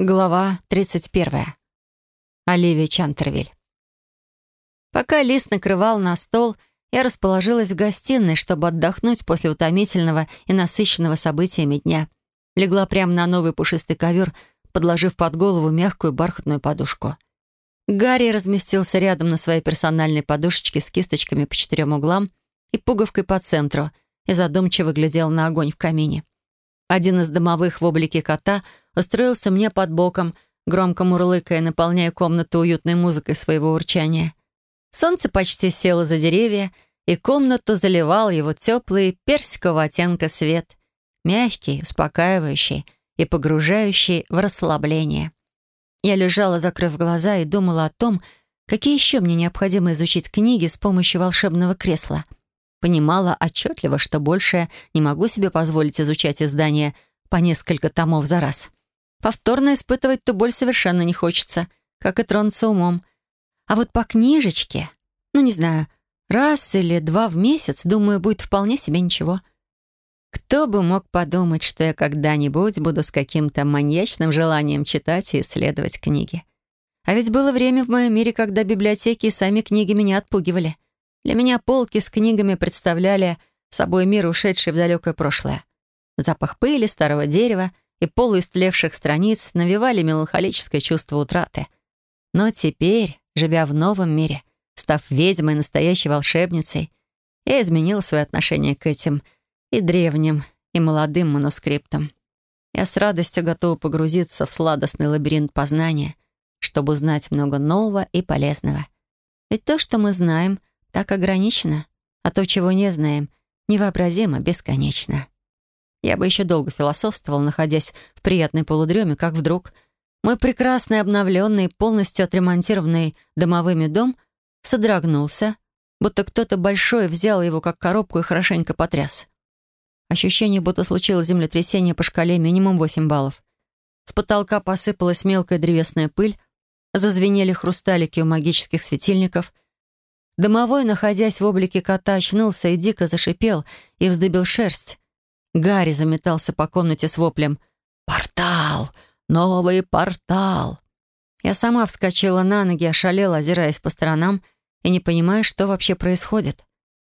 Глава 31. Оливия Чантервиль. Пока Лис накрывал на стол, я расположилась в гостиной, чтобы отдохнуть после утомительного и насыщенного событиями дня. Легла прямо на новый пушистый ковер, подложив под голову мягкую бархатную подушку. Гарри разместился рядом на своей персональной подушечке с кисточками по четырем углам и пуговкой по центру и задумчиво глядел на огонь в камине. Один из домовых в облике кота — устроился мне под боком, громко мурлыкая, наполняя комнату уютной музыкой своего урчания. Солнце почти село за деревья, и комнату заливал его теплый персикового оттенка свет, мягкий, успокаивающий и погружающий в расслабление. Я лежала, закрыв глаза, и думала о том, какие еще мне необходимо изучить книги с помощью волшебного кресла. Понимала отчетливо, что больше не могу себе позволить изучать издания по несколько томов за раз. Повторно испытывать ту боль совершенно не хочется, как и тронуться умом. А вот по книжечке, ну, не знаю, раз или два в месяц, думаю, будет вполне себе ничего. Кто бы мог подумать, что я когда-нибудь буду с каким-то маньячным желанием читать и исследовать книги. А ведь было время в моем мире, когда библиотеки и сами книги меня отпугивали. Для меня полки с книгами представляли собой мир, ушедший в далекое прошлое. Запах пыли, старого дерева — и полуистлевших страниц навевали меланхолическое чувство утраты. Но теперь, живя в новом мире, став ведьмой, настоящей волшебницей, я изменила свое отношение к этим и древним, и молодым манускриптам. Я с радостью готова погрузиться в сладостный лабиринт познания, чтобы узнать много нового и полезного. Ведь то, что мы знаем, так ограничено, а то, чего не знаем, невообразимо бесконечно. Я бы еще долго философствовал, находясь в приятной полудреме, как вдруг мой прекрасный, обновленный, полностью отремонтированный домовыми дом содрогнулся, будто кто-то большой взял его как коробку и хорошенько потряс. Ощущение, будто случилось землетрясение по шкале минимум 8 баллов. С потолка посыпалась мелкая древесная пыль, зазвенели хрусталики у магических светильников. Домовой, находясь в облике кота, очнулся и дико зашипел и вздыбил шерсть. Гарри заметался по комнате с воплем «Портал! Новый портал!» Я сама вскочила на ноги, ошалела, озираясь по сторонам и не понимая, что вообще происходит.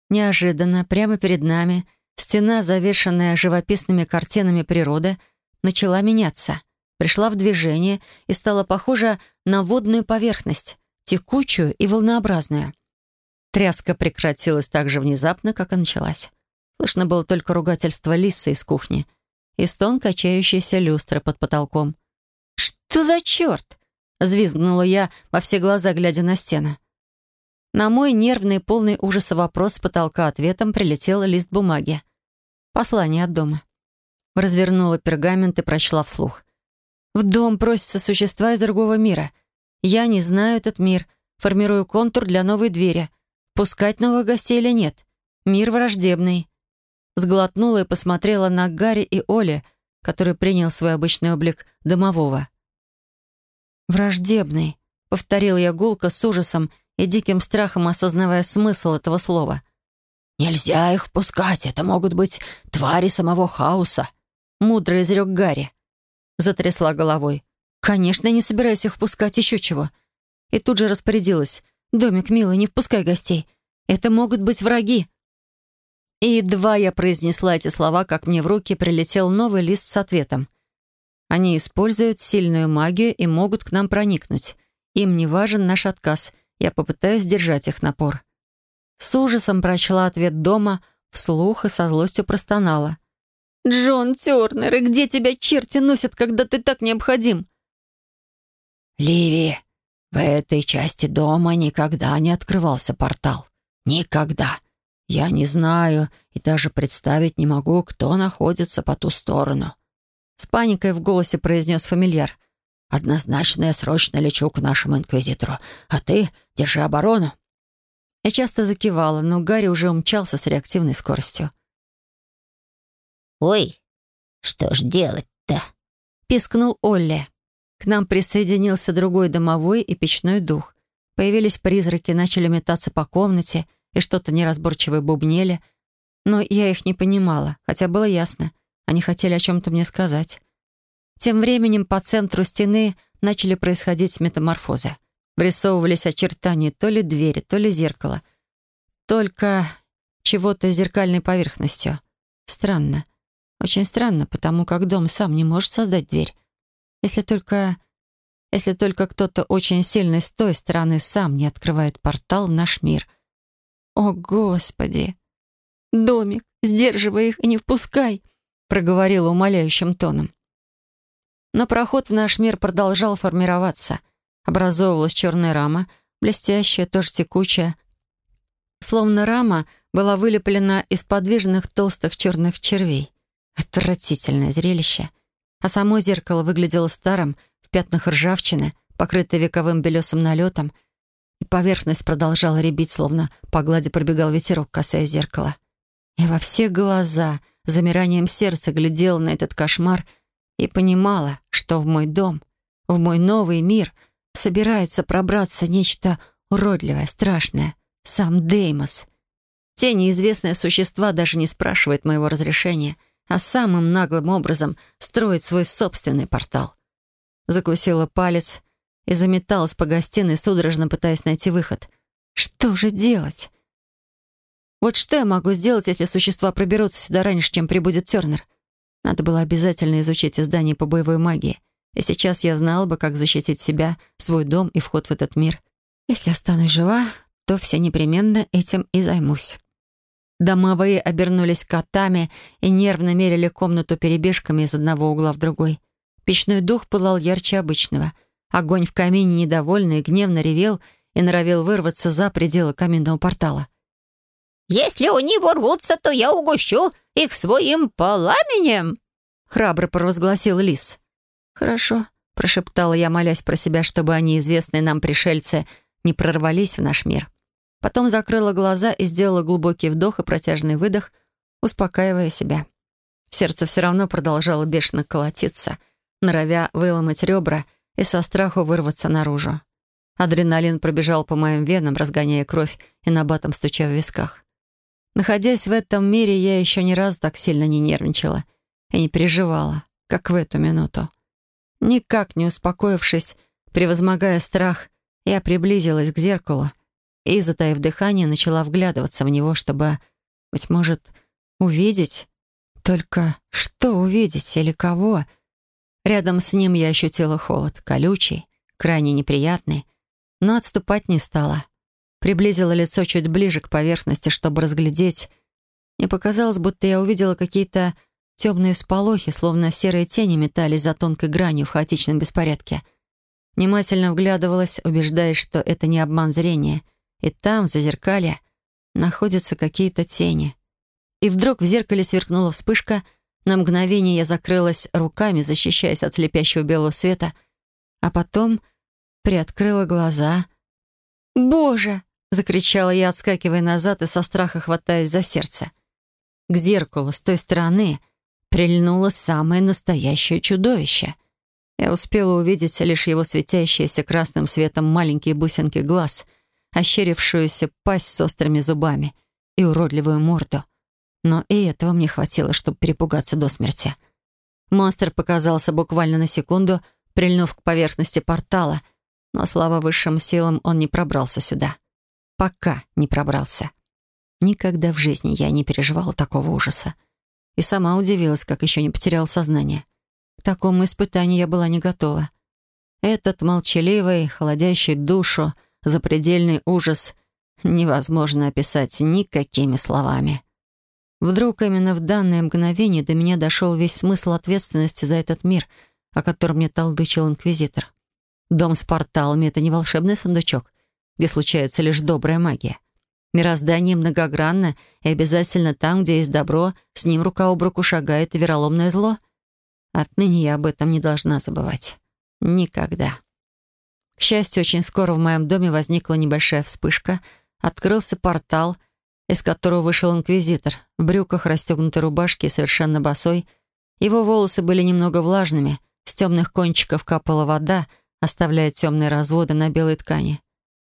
Неожиданно, прямо перед нами, стена, завершенная живописными картинами природы, начала меняться, пришла в движение и стала похожа на водную поверхность, текучую и волнообразную. Тряска прекратилась так же внезапно, как и началась. Слышно было только ругательство Лисы из кухни и стон качающейся люстры под потолком. «Что за черт?» — взвизгнула я во все глаза, глядя на стену. На мой нервный, полный ужаса вопрос с потолка ответом прилетел лист бумаги. Послание от дома. Развернула пергамент и прочла вслух. «В дом просятся существа из другого мира. Я не знаю этот мир. Формирую контур для новой двери. Пускать новых гостей или нет? Мир враждебный. Сглотнула и посмотрела на Гарри и Оли, который принял свой обычный облик домового. «Враждебный», — повторил я гулко с ужасом и диким страхом осознавая смысл этого слова. «Нельзя их впускать, это могут быть твари самого хаоса», — мудро изрек Гарри. Затрясла головой. «Конечно, не собираюсь их впускать, еще чего». И тут же распорядилась. «Домик, милый, не впускай гостей. Это могут быть враги». И едва я произнесла эти слова, как мне в руки прилетел новый лист с ответом. Они используют сильную магию и могут к нам проникнуть. Им не важен наш отказ. Я попытаюсь сдержать их напор. С ужасом прочла ответ дома, вслух и со злостью простонала. «Джон Тернер, и где тебя черти носят, когда ты так необходим?» «Ливи, в этой части дома никогда не открывался портал. Никогда. Я не знаю и даже представить не могу, кто находится по ту сторону. С паникой в голосе произнес фамильяр. «Однозначно я срочно лечу к нашему инквизитору, а ты держи оборону». Я часто закивала, но Гарри уже умчался с реактивной скоростью. «Ой, что ж делать-то?» — пискнул Олли. К нам присоединился другой домовой и печной дух. Появились призраки, начали метаться по комнате — и что-то неразборчивое бубнели, но я их не понимала, хотя было ясно, они хотели о чем-то мне сказать. Тем временем по центру стены начали происходить метаморфозы. Врисовывались очертания то ли двери, то ли зеркала. Только чего-то с зеркальной поверхностью. Странно. Очень странно, потому как дом сам не может создать дверь. Если только... Если только кто-то очень сильный с той стороны сам не открывает портал в наш мир. О, Господи! «Домик, сдерживай их и не впускай!» проговорила умоляющим тоном. Но проход в наш мир продолжал формироваться. Образовывалась черная рама, блестящая, тоже текучая. Словно рама была вылеплена из подвижных толстых черных червей. Отвратительное зрелище. А само зеркало выглядело старым, в пятнах ржавчины, покрытое вековым белесым налетом, и поверхность продолжала рябить, словно по глади пробегал ветерок, касаясь зеркала. Я во все глаза, замиранием сердца глядела на этот кошмар и понимала, что в мой дом, в мой новый мир собирается пробраться нечто уродливое, страшное. Сам Деймос. Те неизвестные существа даже не спрашивают моего разрешения, а самым наглым образом строит свой собственный портал. Закусила палец и заметалась по гостиной, судорожно пытаясь найти выход. Что же делать? Вот что я могу сделать, если существа проберутся сюда раньше, чем прибудет Тернер? Надо было обязательно изучить издание по боевой магии. И сейчас я знала бы, как защитить себя, свой дом и вход в этот мир. Если останусь жива, то все непременно этим и займусь. Домовые обернулись котами и нервно мерили комнату перебежками из одного угла в другой. Печной дух пылал ярче обычного. Огонь в камине недовольно и гневно ревел и норовил вырваться за пределы каменного портала. «Если они ворвутся, то я угощу их своим пламенем!» Храбро провозгласил лис. «Хорошо», — прошептала я, молясь про себя, чтобы они, известные нам пришельцы, не прорвались в наш мир. Потом закрыла глаза и сделала глубокий вдох и протяжный выдох, успокаивая себя. Сердце все равно продолжало бешено колотиться, норовя выломать ребра и со страху вырваться наружу. Адреналин пробежал по моим венам, разгоняя кровь и набатом стуча в висках. Находясь в этом мире, я еще ни разу так сильно не нервничала и не переживала, как в эту минуту. Никак не успокоившись, превозмогая страх, я приблизилась к зеркалу и, затаив дыхание, начала вглядываться в него, чтобы, быть может, увидеть. Только что увидеть или кого? Рядом с ним я ощутила холод, колючий, крайне неприятный, но отступать не стала. Приблизила лицо чуть ближе к поверхности, чтобы разглядеть. Мне показалось, будто я увидела какие-то темные всполохи, словно серые тени метались за тонкой гранью в хаотичном беспорядке. Внимательно вглядывалась, убеждаясь, что это не обман зрения. И там, в зазеркалье, находятся какие-то тени. И вдруг в зеркале сверкнула вспышка. На мгновение я закрылась руками, защищаясь от слепящего белого света, а потом приоткрыла глаза. «Боже!» — закричала я, отскакивая назад и со страха хватаясь за сердце. К зеркалу с той стороны прильнуло самое настоящее чудовище. Я успела увидеть лишь его светящиеся красным светом маленькие бусинки глаз, ощерившуюся пасть с острыми зубами и уродливую морду. Но и этого мне хватило, чтобы перепугаться до смерти. Монстр показался буквально на секунду, прильнув к поверхности портала, но, слава высшим силам, он не пробрался сюда пока не пробрался. Никогда в жизни я не переживала такого ужаса. И сама удивилась, как еще не потеряла сознание. К такому испытанию я была не готова. Этот молчаливый, холодящий душу, запредельный ужас невозможно описать никакими словами. Вдруг именно в данное мгновение до меня дошел весь смысл ответственности за этот мир, о котором мне толдычил Инквизитор. Дом с порталами — это не волшебный сундучок, где случается лишь добрая магия. Мироздание многогранно, и обязательно там, где есть добро, с ним рука об руку шагает вероломное зло. Отныне я об этом не должна забывать. Никогда. К счастью, очень скоро в моем доме возникла небольшая вспышка, открылся портал, из которого вышел инквизитор, в брюках, расстегнутой рубашке и совершенно босой. Его волосы были немного влажными, с темных кончиков капала вода, оставляя темные разводы на белой ткани.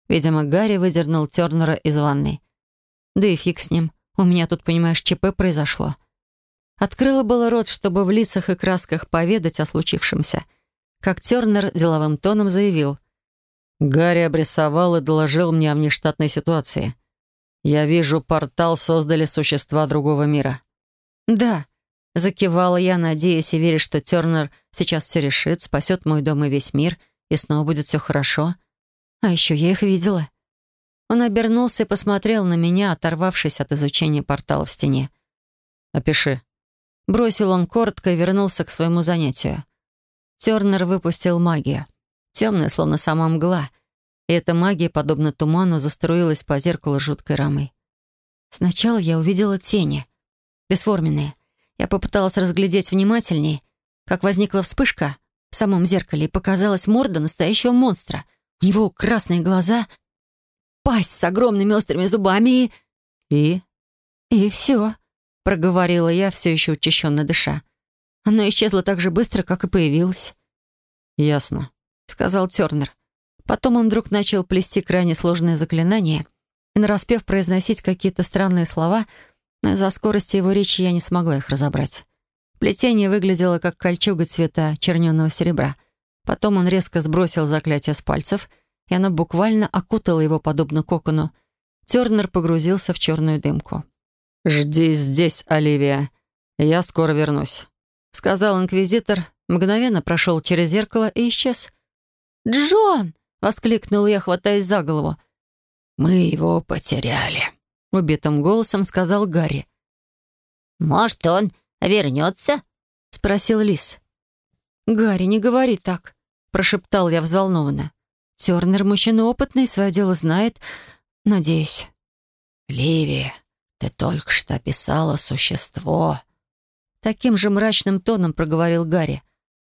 Видимо, Гарри выдернул Тернера из ванной. Да и фиг с ним. У меня тут, понимаешь, ЧП произошло. Открыла было рот, чтобы в лицах и красках поведать о случившемся. Как Тернер деловым тоном заявил. «Гарри обрисовал и доложил мне о внештатной ситуации. Я вижу, портал создали существа другого мира». «Да», — закивала я, надеясь и веря, что Тернер сейчас все решит, спасет мой дом и весь мир, и снова будет все хорошо. А еще я их видела. Он обернулся и посмотрел на меня, оторвавшись от изучения портала в стене. «Опиши», Бросил он коротко и вернулся к своему занятию. Тернер выпустил магию. Темная, словно сама мгла. И эта магия, подобно туману, заструилась по зеркалу жуткой рамой. Сначала я увидела тени. Бесформенные. Я попыталась разглядеть внимательнее, как возникла вспышка в самом зеркале, и показалась морда настоящего монстра. У него красные глаза, пасть с огромными острыми зубами и... И... И все проговорила я, все еще учащенно дыша. Оно исчезло так же быстро, как и появилось. «Ясно», — сказал Тернер. Потом он вдруг начал плести крайне сложное заклинание и, нараспев, произносить какие-то странные слова, но из-за скорости его речи я не смогла их разобрать. Плетение выглядело как кольчуга цвета черненого серебра. Потом он резко сбросил заклятие с пальцев, и оно буквально окутало его подобно кокону. Тернер погрузился в черную дымку. «Жди здесь, Оливия. Я скоро вернусь», — сказал инквизитор, мгновенно прошел через зеркало и исчез. «Джон!» — воскликнул я, хватаясь за голову. «Мы его потеряли», — убитым голосом сказал Гарри. «Может, он вернется?» — спросил Лис. «Гарри, не говори так», — прошептал я взволнованно. «Тернер мужчина опытный, свое дело знает. Надеюсь». «Ливия, «Ты только что описала существо». Таким же мрачным тоном проговорил Гарри.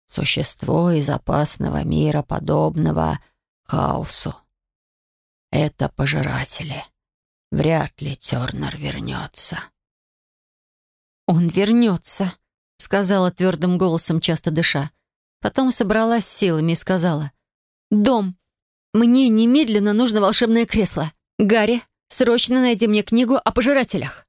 «Существо из опасного мира, подобного хаосу. Это пожиратели. Вряд ли Тернер вернется». «Он вернется», — сказала твердым голосом, часто дыша. Потом собралась силами и сказала. «Дом. Мне немедленно нужно волшебное кресло. Гарри, Срочно найди мне книгу о пожирателях».